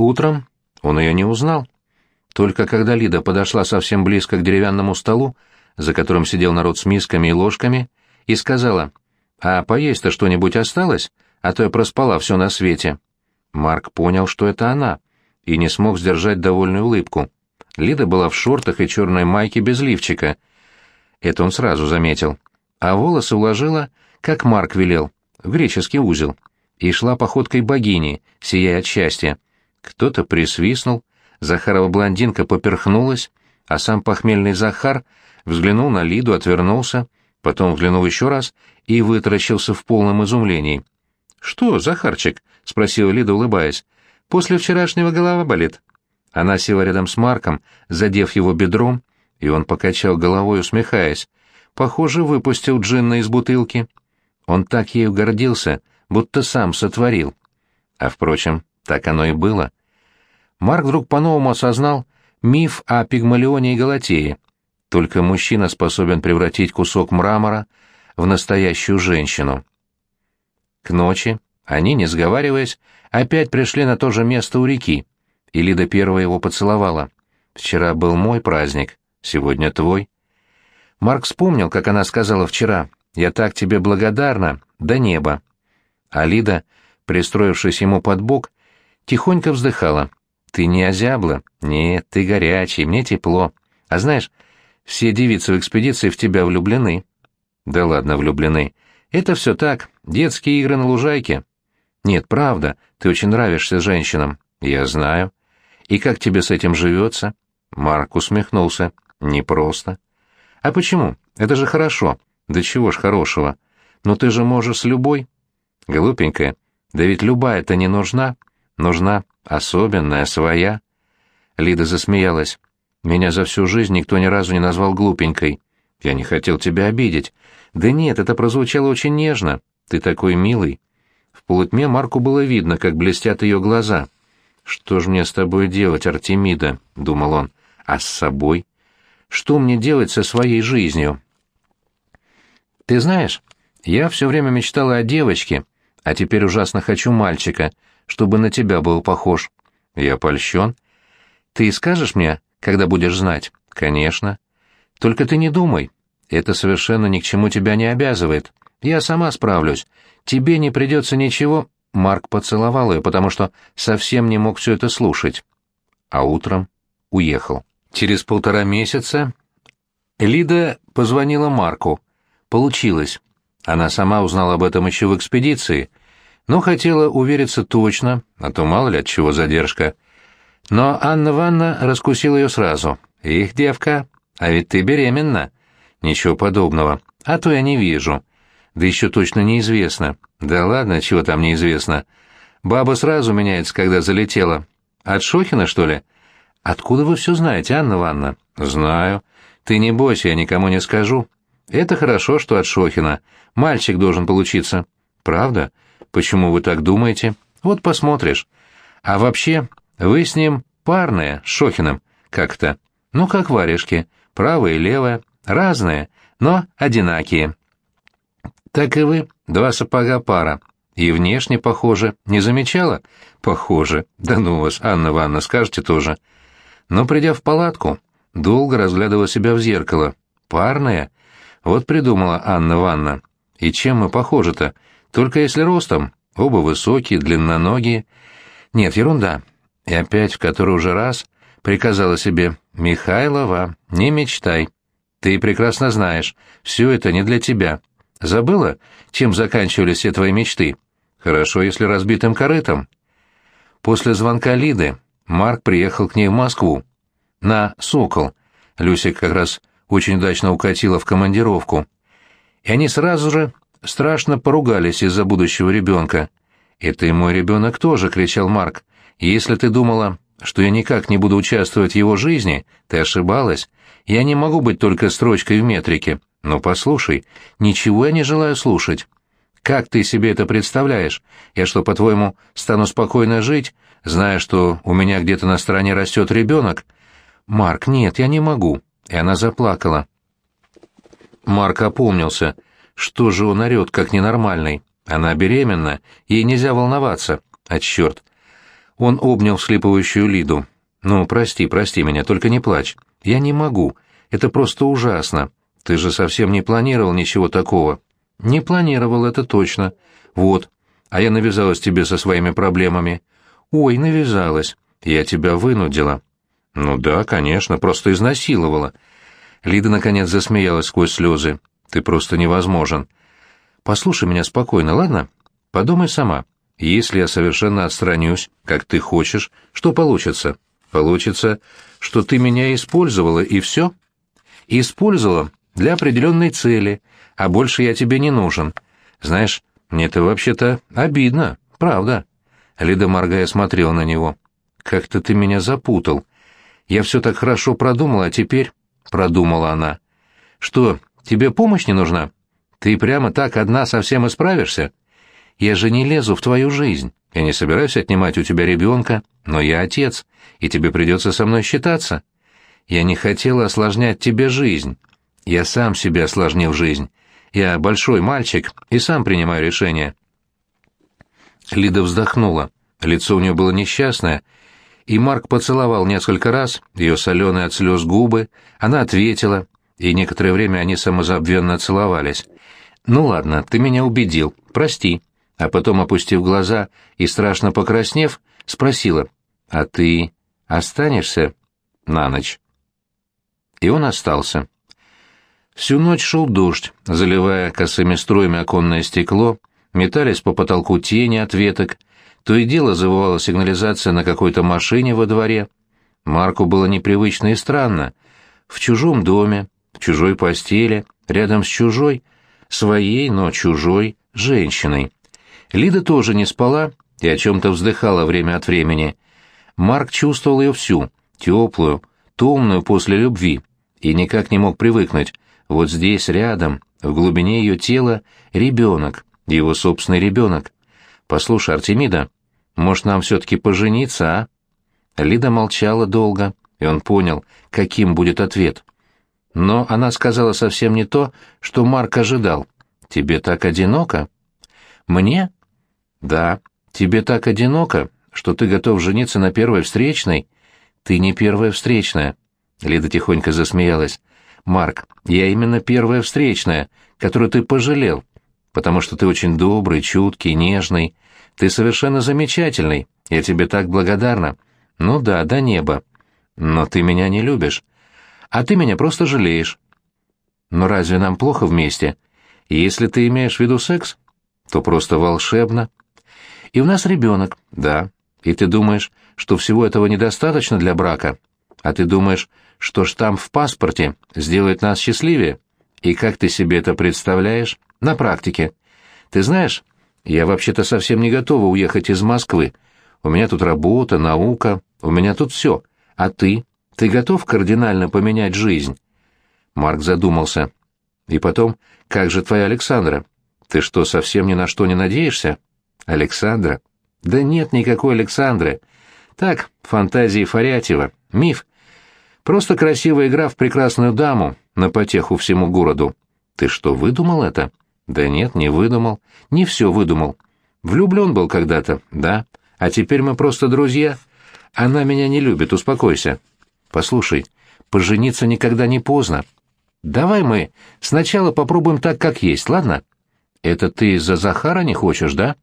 Утром он ее не узнал. Только когда Лида подошла совсем близко к деревянному столу, за которым сидел народ с мисками и ложками, и сказала, «А поесть-то что-нибудь осталось? А то я проспала все на свете». Марк понял, что это она, и не смог сдержать довольную улыбку. Лида была в шортах и черной майке без лифчика. Это он сразу заметил. А волосы уложила, как Марк велел, в греческий узел, и шла походкой богини, сияя от счастья. Кто-то присвистнул, Захарова блондинка поперхнулась, а сам похмельный Захар взглянул на Лиду, отвернулся, потом взглянул еще раз и вытаращился в полном изумлении. «Что, Захарчик?» — спросила Лида, улыбаясь. «После вчерашнего голова болит?» Она села рядом с Марком, задев его бедром, и он покачал головой, усмехаясь. Похоже, выпустил джинна из бутылки. Он так ею гордился, будто сам сотворил. А, впрочем, так оно и было. Марк вдруг по-новому осознал миф о Пигмалионе и Галатее. Только мужчина способен превратить кусок мрамора в настоящую женщину. К ночи они, не сговариваясь, опять пришли на то же место у реки, и Лида первая его поцеловала. «Вчера был мой праздник, сегодня твой». Марк вспомнил, как она сказала вчера, «Я так тебе благодарна, до неба». А Лида, пристроившись ему под бок, тихонько вздыхала. «Ты не озябла? Нет, ты горячий, мне тепло. А знаешь, все девицы в экспедиции в тебя влюблены». «Да ладно, влюблены. Это все так, детские игры на лужайке». «Нет, правда, ты очень нравишься женщинам». «Я знаю». «И как тебе с этим живется?» Марк усмехнулся. «Непросто». «А почему? Это же хорошо». «Да чего ж хорошего? Но ты же можешь с любой». «Глупенькая, да ведь любая-то не нужна. Нужна особенная, своя». Лида засмеялась. «Меня за всю жизнь никто ни разу не назвал глупенькой. Я не хотел тебя обидеть. Да нет, это прозвучало очень нежно. Ты такой милый». В полутьме Марку было видно, как блестят ее глаза. «Что ж мне с тобой делать, Артемида?» — думал он. «А с собой? Что мне делать со своей жизнью?» «Ты знаешь, я все время мечтала о девочке, а теперь ужасно хочу мальчика, чтобы на тебя был похож. Я польщен. Ты скажешь мне, когда будешь знать? Конечно. Только ты не думай. Это совершенно ни к чему тебя не обязывает. Я сама справлюсь. Тебе не придется ничего...» Марк поцеловал ее, потому что совсем не мог все это слушать. А утром уехал. Через полтора месяца Лида позвонила Марку. Получилось. Она сама узнала об этом еще в экспедиции, но хотела увериться точно, а то мало ли от чего задержка. Но Анна Ванна раскусила ее сразу. «Их, девка, а ведь ты беременна». «Ничего подобного. А то я не вижу. Да еще точно неизвестно. Да ладно, чего там неизвестно. Баба сразу меняется, когда залетела. От Шохина, что ли?» «Откуда вы все знаете, Анна Ванна?» «Знаю. Ты не бойся, я никому не скажу. Это хорошо, что от Шохина. Мальчик должен получиться. Правда? Почему вы так думаете? Вот посмотришь. А вообще, вы с ним парные, с Шохиным. Как-то. Ну, как варежки. Правая и левая. Разные, но одинакие. Так и вы, два сапога пара. И внешне похоже. Не замечала? Похоже. Да ну вас, Анна Ванна, скажете тоже. Но, придя в палатку, долго разглядывала себя в зеркало. Парная? Вот придумала Анна Ванна. И чем мы похожи-то? Только если ростом. Оба высокие, длинноногие. Нет, ерунда. И опять в который уже раз приказала себе «Михайлова, не мечтай. Ты прекрасно знаешь, все это не для тебя. Забыла, чем заканчивались все твои мечты? Хорошо, если разбитым корытом». После звонка Лиды Марк приехал к ней в Москву. На «Сокол». Люся как раз очень удачно укатила в командировку. И они сразу же страшно поругались из-за будущего ребенка. «Это и мой ребенок тоже», — кричал Марк. «Если ты думала, что я никак не буду участвовать в его жизни, ты ошибалась. Я не могу быть только строчкой в метрике. Но послушай, ничего я не желаю слушать. Как ты себе это представляешь? Я что, по-твоему, стану спокойно жить, зная, что у меня где-то на стороне растет ребенок? Марк, нет, я не могу. И она заплакала. Марк опомнился. Что же он орет, как ненормальный? Она беременна, ей нельзя волноваться. А черт! Он обнял вслипывающую Лиду. «Ну, прости, прости меня, только не плачь. Я не могу. Это просто ужасно. Ты же совсем не планировал ничего такого». «Не планировал, это точно. Вот. А я навязалась тебе со своими проблемами». «Ой, навязалась. Я тебя вынудила». «Ну да, конечно, просто изнасиловала». Лида, наконец, засмеялась сквозь слезы. «Ты просто невозможен. Послушай меня спокойно, ладно? Подумай сама. Если я совершенно отстранюсь, как ты хочешь, что получится?» Получится, что ты меня использовала, и все? Использовала для определенной цели, а больше я тебе не нужен. Знаешь, мне это вообще-то обидно, правда. Лида, моргая, смотрела на него. Как-то ты меня запутал. Я все так хорошо продумала, а теперь... Продумала она. Что, тебе помощь не нужна? Ты прямо так одна совсем исправишься? Я же не лезу в твою жизнь. Я не собираюсь отнимать у тебя ребенка, но я отец, и тебе придется со мной считаться. Я не хотела осложнять тебе жизнь. Я сам себе осложнил жизнь. Я большой мальчик и сам принимаю решения. Лида вздохнула. Лицо у нее было несчастное, и Марк поцеловал несколько раз ее соленые от слез губы, она ответила, и некоторое время они самозабвенно целовались. «Ну ладно, ты меня убедил, прости», а потом, опустив глаза и страшно покраснев, спросила, «А ты останешься на ночь?» И он остался. Всю ночь шел дождь, заливая косыми струями оконное стекло, метались по потолку тени от веток, то и дело завывала сигнализация на какой-то машине во дворе. Марку было непривычно и странно. В чужом доме, в чужой постели, рядом с чужой, своей, но чужой, женщиной. Лида тоже не спала и о чем-то вздыхала время от времени. Марк чувствовал ее всю, теплую, томную после любви, и никак не мог привыкнуть. Вот здесь, рядом, в глубине ее тела, ребенок, его собственный ребенок. «Послушай, Артемида, может, нам все-таки пожениться, а?» Лида молчала долго, и он понял, каким будет ответ. Но она сказала совсем не то, что Марк ожидал. «Тебе так одиноко?» «Мне?» «Да, тебе так одиноко, что ты готов жениться на первой встречной?» «Ты не первая встречная», — Лида тихонько засмеялась. «Марк, я именно первая встречная, которую ты пожалел, потому что ты очень добрый, чуткий, нежный. Ты совершенно замечательный, я тебе так благодарна. Ну да, до неба. Но ты меня не любишь. А ты меня просто жалеешь. Но разве нам плохо вместе? Если ты имеешь в виду секс, то просто волшебно». И у нас ребенок, да. И ты думаешь, что всего этого недостаточно для брака? А ты думаешь, что штамп в паспорте сделает нас счастливее? И как ты себе это представляешь? На практике. Ты знаешь, я вообще-то совсем не готова уехать из Москвы. У меня тут работа, наука, у меня тут все. А ты? Ты готов кардинально поменять жизнь?» Марк задумался. «И потом, как же твоя Александра? Ты что, совсем ни на что не надеешься?» Александра? Да нет никакой Александры. Так, фантазии Фарятьева, миф. Просто красивая игра в прекрасную даму на потеху всему городу. Ты что, выдумал это? Да нет, не выдумал. Не все выдумал. Влюблен был когда-то, да. А теперь мы просто друзья. Она меня не любит, успокойся. Послушай, пожениться никогда не поздно. Давай мы сначала попробуем так, как есть, ладно? Это ты из-за Захара не хочешь, да?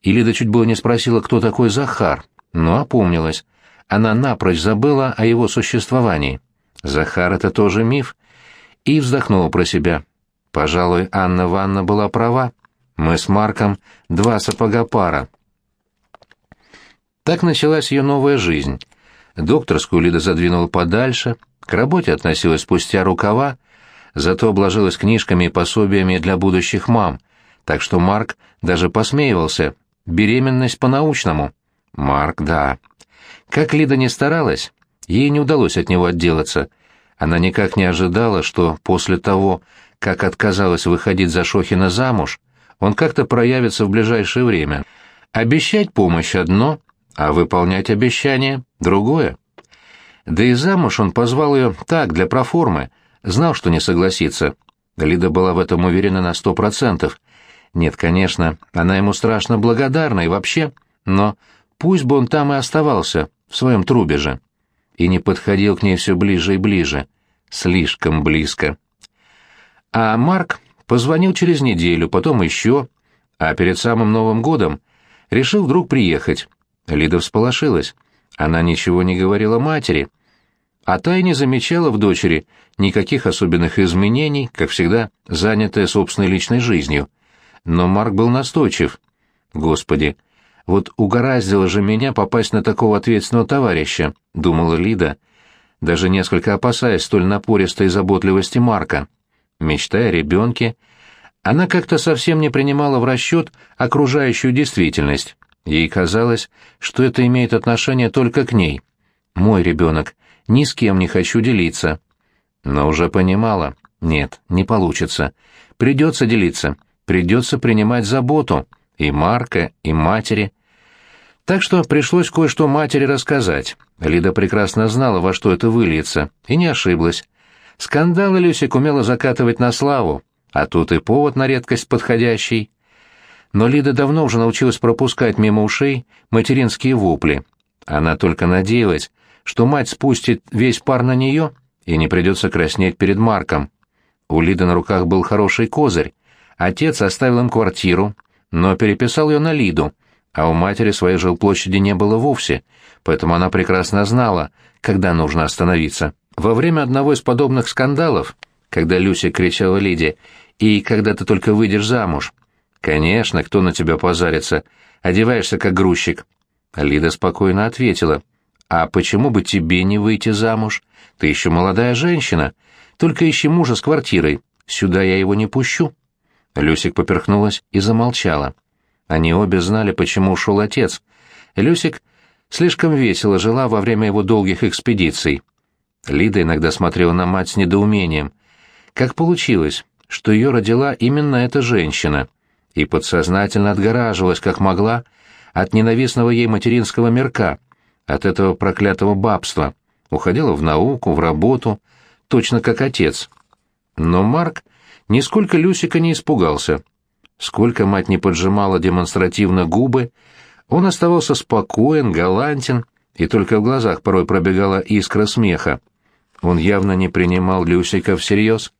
И Лида чуть было не спросила, кто такой Захар, но опомнилась. Она напрочь забыла о его существовании. Захар — это тоже миф. И вздохнула про себя. Пожалуй, Анна Ванна была права. Мы с Марком — два сапога пара. Так началась ее новая жизнь. Докторскую Лида задвинула подальше, к работе относилась спустя рукава, зато обложилась книжками и пособиями для будущих мам, так что Марк даже посмеивался, Беременность по-научному. Марк, да. Как Лида не старалась, ей не удалось от него отделаться. Она никак не ожидала, что после того, как отказалась выходить за Шохина замуж, он как-то проявится в ближайшее время. Обещать помощь одно, а выполнять обещание другое. Да и замуж он позвал ее так, для проформы, знал, что не согласится. Лида была в этом уверена на сто процентов — нет, конечно, она ему страшно благодарна и вообще, но пусть бы он там и оставался, в своем трубеже. И не подходил к ней все ближе и ближе. Слишком близко. А Марк позвонил через неделю, потом еще, а перед самым Новым годом решил вдруг приехать. Лида всполошилась. Она ничего не говорила матери, а та и не замечала в дочери никаких особенных изменений, как всегда, занятая собственной личной жизнью. Но Марк был настойчив. «Господи, вот угораздило же меня попасть на такого ответственного товарища», — думала Лида, даже несколько опасаясь столь напористой заботливости Марка. Мечтая о ребенке, она как-то совсем не принимала в расчет окружающую действительность. Ей казалось, что это имеет отношение только к ней. «Мой ребенок, ни с кем не хочу делиться». Но уже понимала, нет, не получится. Придется делиться, придется принимать заботу и Марка, и матери. Так что пришлось кое-что матери рассказать. Лида прекрасно знала, во что это выльется, и не ошиблась. Скандалы Люсик умела закатывать на славу, а тут и повод на редкость подходящий. Но Лида давно уже научилась пропускать мимо ушей материнские вопли. Она только надеялась, что мать спустит весь пар на нее и не придется краснеть перед Марком. У Лиды на руках был хороший козырь. Отец оставил им квартиру, но переписал ее на Лиду, а у матери своей жилплощади не было вовсе, поэтому она прекрасно знала, когда нужно остановиться. Во время одного из подобных скандалов, когда Люся кричала Лиде «И когда ты только выйдешь замуж?» «Конечно, кто на тебя позарится? Одеваешься как грузчик». Лида спокойно ответила «А почему бы тебе не выйти замуж? Ты еще молодая женщина. Только ищи мужа с квартирой. Сюда я его не пущу». Люсик поперхнулась и замолчала. Они обе знали, почему ушел отец. Люсик слишком весело жила во время его долгих экспедиций. Лида иногда смотрела на мать с недоумением. Как получилось, что ее родила именно эта женщина, и подсознательно отгораживалась, как могла, от ненавистного ей материнского мирка, от этого проклятого бабства, уходила в науку, в работу, точно как отец. Но Марк нисколько Люсика не испугался. Сколько мать не поджимала демонстративно губы, он оставался спокоен, галантен, и только в глазах порой пробегала искра смеха. Он явно не принимал Люсика всерьез.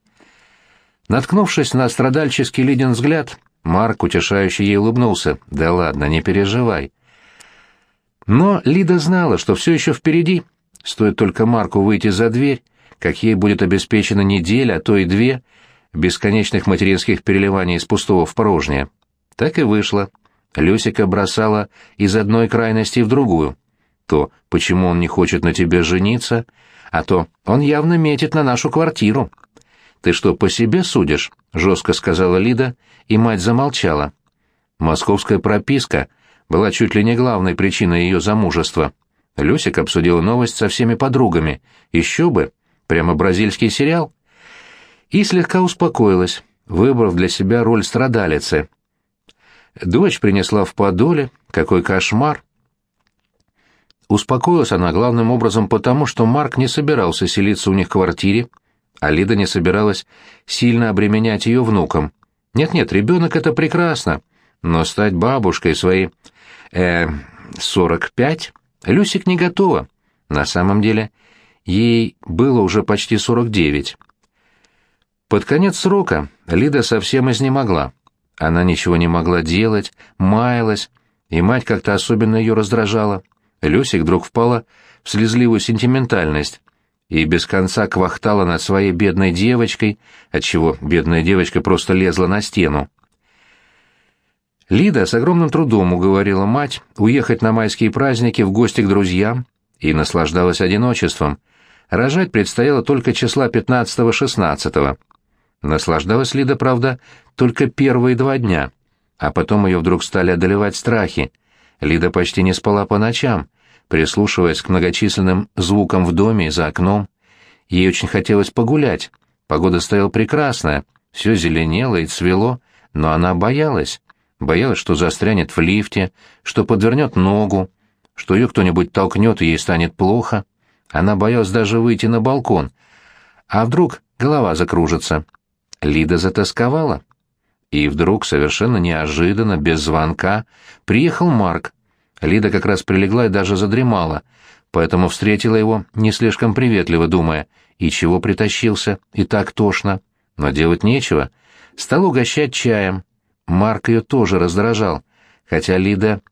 Наткнувшись на страдальческий Лидин взгляд, Марк, утешающе ей улыбнулся. «Да ладно, не переживай». Но Лида знала, что все еще впереди. Стоит только Марку выйти за дверь, как ей будет обеспечена неделя, а то и две, бесконечных материнских переливаний из пустого в порожнее. Так и вышло. Люсика бросала из одной крайности в другую. То, почему он не хочет на тебе жениться, а то он явно метит на нашу квартиру. «Ты что, по себе судишь?» — жестко сказала Лида, и мать замолчала. Московская прописка была чуть ли не главной причиной ее замужества. Люсик обсудила новость со всеми подругами. Еще бы! Прямо бразильский сериал. И слегка успокоилась, выбрав для себя роль страдалицы. Дочь принесла в подоле, какой кошмар. Успокоилась она главным образом потому, что Марк не собирался селиться у них в квартире, а Лида не собиралась сильно обременять ее внуком. Нет-нет, ребенок — это прекрасно, но стать бабушкой своей... э... сорок пять Люсик не готова. На самом деле, ей было уже почти сорок девять. Под конец срока Лида совсем изнемогла. Она ничего не могла делать, маялась, и мать как-то особенно ее раздражала. Люсик вдруг впала в слезливую сентиментальность и без конца квахтала над своей бедной девочкой, отчего бедная девочка просто лезла на стену. Лида с огромным трудом уговорила мать уехать на майские праздники в гости к друзьям и наслаждалась одиночеством. Рожать предстояло только числа 15-16. Наслаждалась Лида, правда, только первые два дня, а потом ее вдруг стали одолевать страхи. Лида почти не спала по ночам, прислушиваясь к многочисленным звукам в доме и за окном. Ей очень хотелось погулять. Погода стояла прекрасная, все зеленело и цвело, но она боялась. Боялась, что застрянет в лифте, что подвернет ногу, что ее кто-нибудь толкнет и ей станет плохо. Она боялась даже выйти на балкон. А вдруг голова закружится? Лида затасковала. И вдруг, совершенно неожиданно, без звонка, приехал Марк. Лида как раз прилегла и даже задремала, поэтому встретила его не слишком приветливо, думая, и чего притащился, и так тошно. Но делать нечего. Стал угощать чаем. Марк ее тоже раздражал, хотя Лида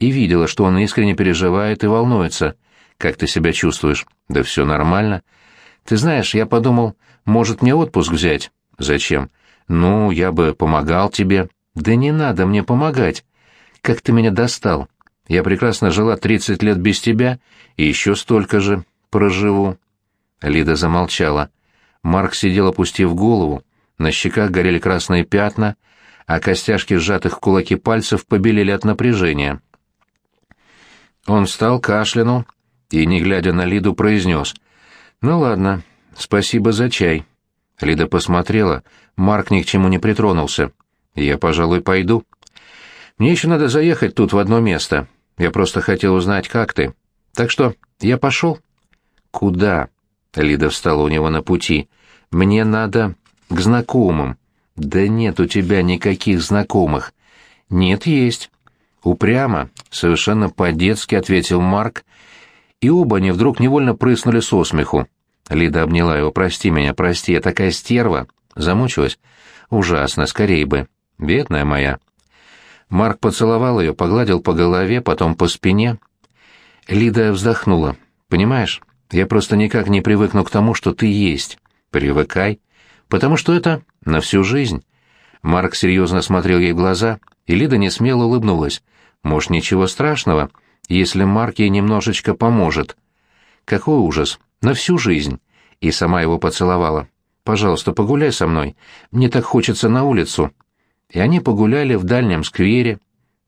и видела, что он искренне переживает и волнуется. «Как ты себя чувствуешь?» «Да все нормально». «Ты знаешь, я подумал, может, мне отпуск взять?» «Зачем?» «Ну, я бы помогал тебе». «Да не надо мне помогать. Как ты меня достал. Я прекрасно жила тридцать лет без тебя и еще столько же проживу». Лида замолчала. Марк сидел, опустив голову, на щеках горели красные пятна, а костяшки сжатых в кулаки пальцев побелели от напряжения. Он встал, кашлянул и, не глядя на Лиду, произнес. «Ну ладно, спасибо за чай». Лида посмотрела, Марк ни к чему не притронулся. «Я, пожалуй, пойду. Мне еще надо заехать тут в одно место. Я просто хотел узнать, как ты. Так что я пошел». «Куда?» — Лида встала у него на пути. «Мне надо к знакомым». «Да нет у тебя никаких знакомых». «Нет, есть». Упрямо, совершенно по-детски ответил Марк, и оба они вдруг невольно прыснули со смеху. Лида обняла его. «Прости меня, прости, я такая стерва». Замучилась? «Ужасно, скорей бы. Бедная моя». Марк поцеловал ее, погладил по голове, потом по спине. Лида вздохнула. «Понимаешь, я просто никак не привыкну к тому, что ты есть. Привыкай. Потому что это на всю жизнь». Марк серьезно смотрел ей в глаза, и Лида несмело улыбнулась. «Может, ничего страшного, если Марк ей немножечко поможет». «Какой ужас! На всю жизнь!» И сама его поцеловала. «Пожалуйста, погуляй со мной. Мне так хочется на улицу». И они погуляли в дальнем сквере,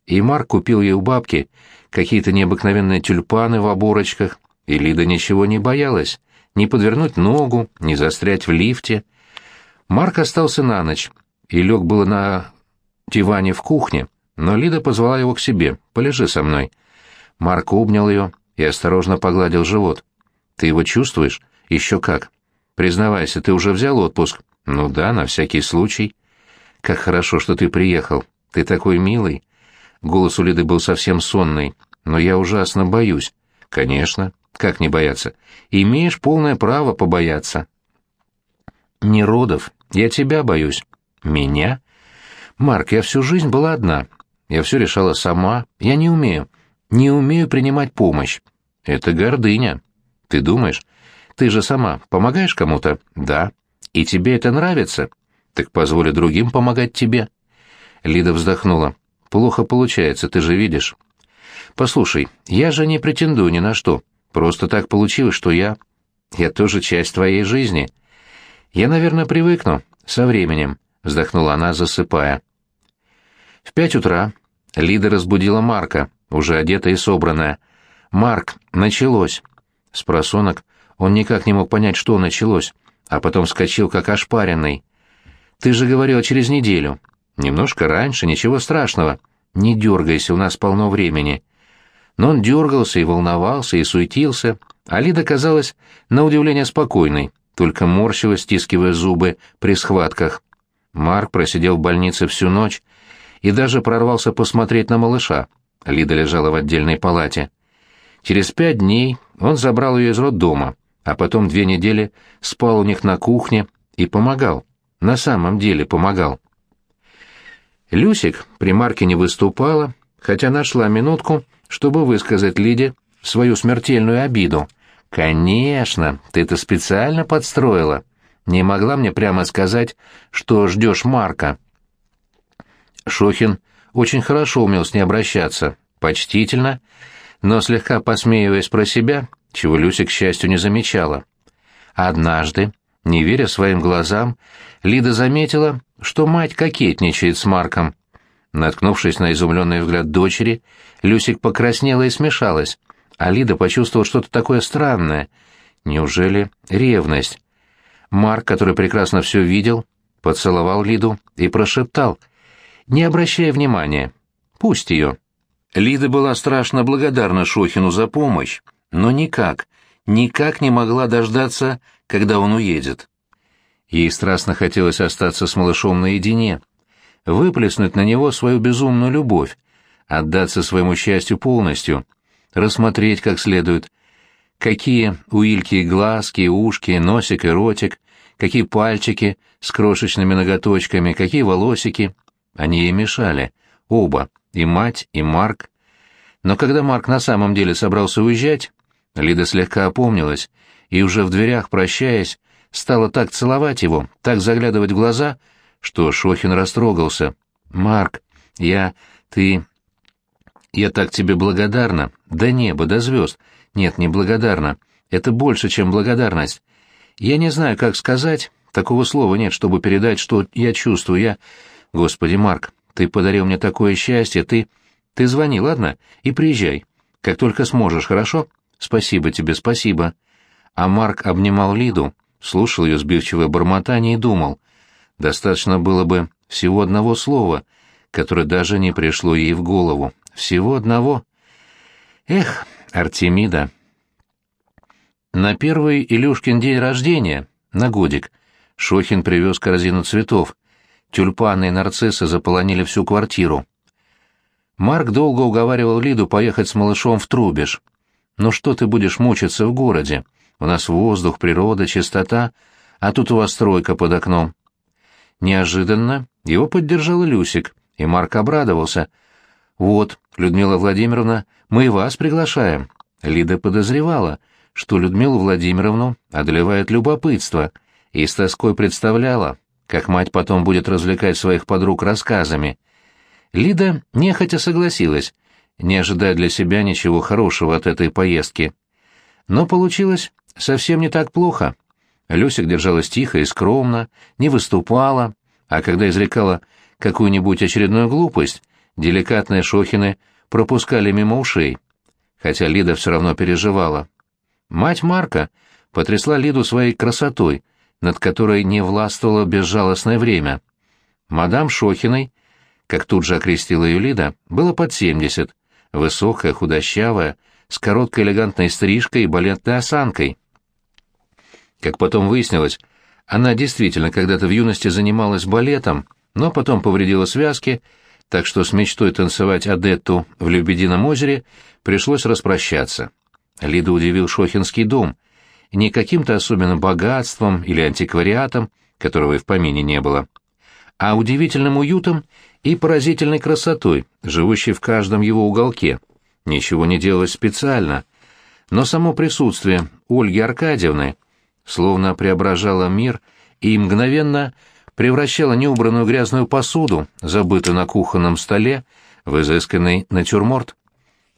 и Марк купил ей у бабки какие-то необыкновенные тюльпаны в оборочках, и Лида ничего не боялась, ни подвернуть ногу, ни застрять в лифте. Марк остался на ночь, и лег было на диване в кухне, но Лида позвала его к себе, полежи со мной. Марк обнял ее и осторожно погладил живот. «Ты его чувствуешь? Еще как. Признавайся, ты уже взял отпуск?» «Ну да, на всякий случай». «Как хорошо, что ты приехал. Ты такой милый». Голос у Лиды был совсем сонный. «Но я ужасно боюсь». «Конечно. Как не бояться? Имеешь полное право побояться». «Не родов. Я тебя боюсь». «Меня?» «Марк, я всю жизнь была одна. Я все решала сама. Я не умею. Не умею принимать помощь. Это гордыня. Ты думаешь? Ты же сама помогаешь кому-то? Да. И тебе это нравится? Так позволь другим помогать тебе». Лида вздохнула. «Плохо получается, ты же видишь». «Послушай, я же не претендую ни на что. Просто так получилось, что я... Я тоже часть твоей жизни. Я, наверное, привыкну. Со временем», — вздохнула она, засыпая. В пять утра Лида разбудила Марка, уже одетая и собранная. «Марк, началось!» С просонок он никак не мог понять, что началось, а потом вскочил, как ошпаренный. «Ты же говорил через неделю. Немножко раньше, ничего страшного. Не дергайся, у нас полно времени». Но он дергался и волновался, и суетился, а Лида казалась, на удивление, спокойной, только морщилась, стискивая зубы при схватках. Марк просидел в больнице всю ночь, и даже прорвался посмотреть на малыша. Лида лежала в отдельной палате. Через пять дней он забрал ее из роддома, а потом две недели спал у них на кухне и помогал. На самом деле помогал. Люсик при Марке не выступала, хотя нашла минутку, чтобы высказать Лиде свою смертельную обиду. «Конечно, ты это специально подстроила. Не могла мне прямо сказать, что ждешь Марка». Шохин очень хорошо умел с ней обращаться, почтительно, но слегка посмеиваясь про себя, чего Люся, к счастью, не замечала. Однажды, не веря своим глазам, Лида заметила, что мать кокетничает с Марком. Наткнувшись на изумленный взгляд дочери, Люсик покраснела и смешалась, а Лида почувствовала что-то такое странное. Неужели ревность? Марк, который прекрасно все видел, поцеловал Лиду и прошептал — не обращая внимания. Пусть ее. Лида была страшно благодарна Шохину за помощь, но никак, никак не могла дождаться, когда он уедет. Ей страстно хотелось остаться с малышом наедине, выплеснуть на него свою безумную любовь, отдаться своему счастью полностью, рассмотреть как следует, какие у Ильки глазки, ушки, носик и ротик, какие пальчики с крошечными ноготочками, какие волосики. Они ей мешали, оба, и мать, и Марк. Но когда Марк на самом деле собрался уезжать, Лида слегка опомнилась и уже в дверях, прощаясь, стала так целовать его, так заглядывать в глаза, что Шохин растрогался. «Марк, я... ты... я так тебе благодарна. До неба, до звезд. Нет, не благодарна. Это больше, чем благодарность. Я не знаю, как сказать. Такого слова нет, чтобы передать, что я чувствую. Я... Господи, Марк, ты подарил мне такое счастье. Ты... Ты звони, ладно? И приезжай. Как только сможешь, хорошо? Спасибо тебе, спасибо. А Марк обнимал Лиду, слушал ее сбивчивое бормотание и думал. Достаточно было бы всего одного слова, которое даже не пришло ей в голову. Всего одного. Эх, Артемида. На первый Илюшкин день рождения, на годик, Шохин привез корзину цветов. Тюльпаны и нарциссы заполонили всю квартиру. Марк долго уговаривал Лиду поехать с малышом в Трубеж. «Ну что ты будешь мучиться в городе? У нас воздух, природа, чистота, а тут у вас стройка под окном». Неожиданно его поддержал Люсик, и Марк обрадовался. «Вот, Людмила Владимировна, мы и вас приглашаем». Лида подозревала, что Людмилу Владимировну одолевает любопытство, и с тоской представляла, как мать потом будет развлекать своих подруг рассказами. Лида нехотя согласилась, не ожидая для себя ничего хорошего от этой поездки. Но получилось совсем не так плохо. Люсик держалась тихо и скромно, не выступала, а когда изрекала какую-нибудь очередную глупость, деликатные шохины пропускали мимо ушей. Хотя Лида все равно переживала. Мать Марка потрясла Лиду своей красотой, над которой не властвовало безжалостное время. Мадам Шохиной как тут же окрестила ее Лида, было под семьдесят, высокая, худощавая, с короткой элегантной стрижкой и балетной осанкой. Как потом выяснилось, она действительно когда-то в юности занималась балетом, но потом повредила связки, так что с мечтой танцевать Адетту в Лебедином озере пришлось распрощаться. Лида удивил Шохинский дом. Не каким-то особенным богатством или антиквариатом, которого и в помине не было, а удивительным уютом и поразительной красотой, живущей в каждом его уголке. Ничего не делалось специально, но само присутствие Ольги Аркадьевны словно преображало мир и мгновенно превращало неубранную грязную посуду, забытую на кухонном столе, в изысканный натюрморт.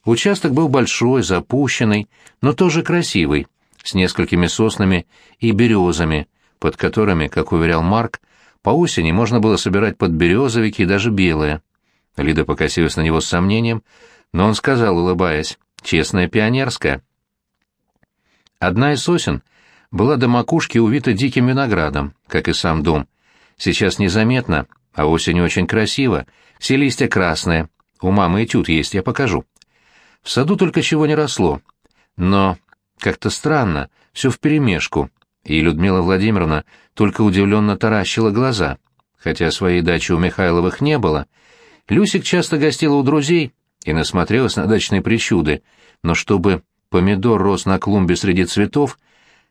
Участок был большой, запущенный, но тоже красивый, с несколькими соснами и березами, под которыми, как уверял Марк, по осени можно было собирать подберезовики и даже белые. Лида покосилась на него с сомнением, но он сказал, улыбаясь, «Честная пионерская». Одна из сосен была до макушки увита диким виноградом, как и сам дом. Сейчас незаметно, а осенью очень красиво, все листья красные. У мамы этюд есть, я покажу. В саду только чего не росло. Но как-то странно, все вперемешку и Людмила Владимировна только удивленно таращила глаза. Хотя своей дачи у Михайловых не было, Люсик часто гостила у друзей и насмотрелась на дачные причуды, но чтобы помидор рос на клумбе среди цветов,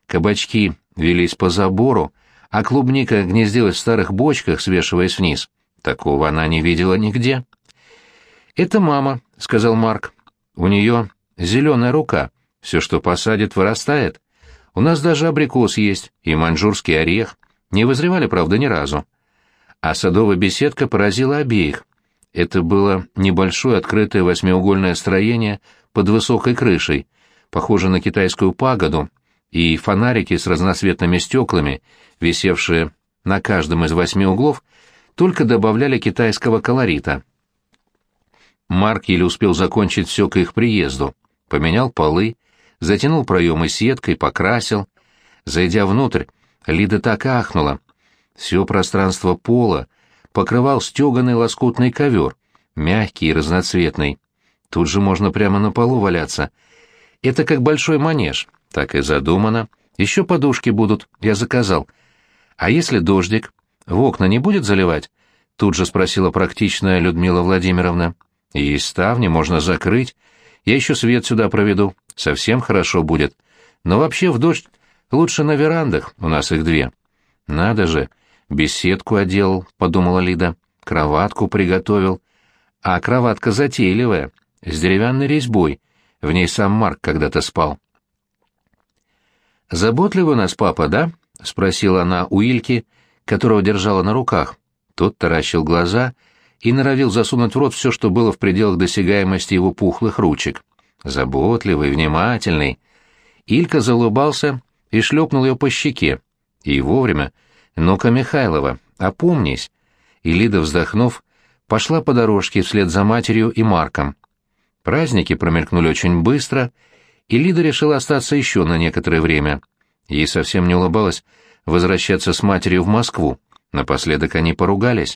кабачки велись по забору, а клубника гнездилась в старых бочках, свешиваясь вниз, такого она не видела нигде. «Это мама», — сказал Марк. «У нее зеленая рука, все, что посадит, вырастает». У нас даже абрикос есть и маньчжурский орех. Не вызревали, правда, ни разу. А садовая беседка поразила обеих. Это было небольшое открытое восьмиугольное строение под высокой крышей, похоже на китайскую пагоду, и фонарики с разноцветными стеклами, висевшие на каждом из восьми углов, только добавляли китайского колорита. Марк еле успел закончить все к их приезду, поменял полы, затянул проемы сеткой, покрасил. Зайдя внутрь, Лида так ахнула. Все пространство пола покрывал стеганый лоскутный ковер, мягкий и разноцветный. Тут же можно прямо на полу валяться. Это как большой манеж, так и задумано. Еще подушки будут, я заказал. А если дождик? В окна не будет заливать? Тут же спросила практичная Людмила Владимировна. И ставни можно закрыть. Я еще свет сюда проведу. Совсем хорошо будет. Но вообще в дождь лучше на верандах, у нас их две. Надо же, беседку оделал, подумала Лида. Кроватку приготовил. А кроватка затейливая, с деревянной резьбой. В ней сам Марк когда-то спал. «Заботливый у нас папа, да?» — спросила она у Ильки, которого держала на руках. Тот таращил глаза и норовил засунуть в рот все, что было в пределах досягаемости его пухлых ручек. Заботливый, внимательный. Илька залыбался и шлепнул ее по щеке. И вовремя. «Ну-ка, Михайлова, опомнись!» И Лида, вздохнув, пошла по дорожке вслед за матерью и Марком. Праздники промелькнули очень быстро, и Лида решила остаться еще на некоторое время. Ей совсем не улыбалось возвращаться с матерью в Москву. Напоследок они поругались.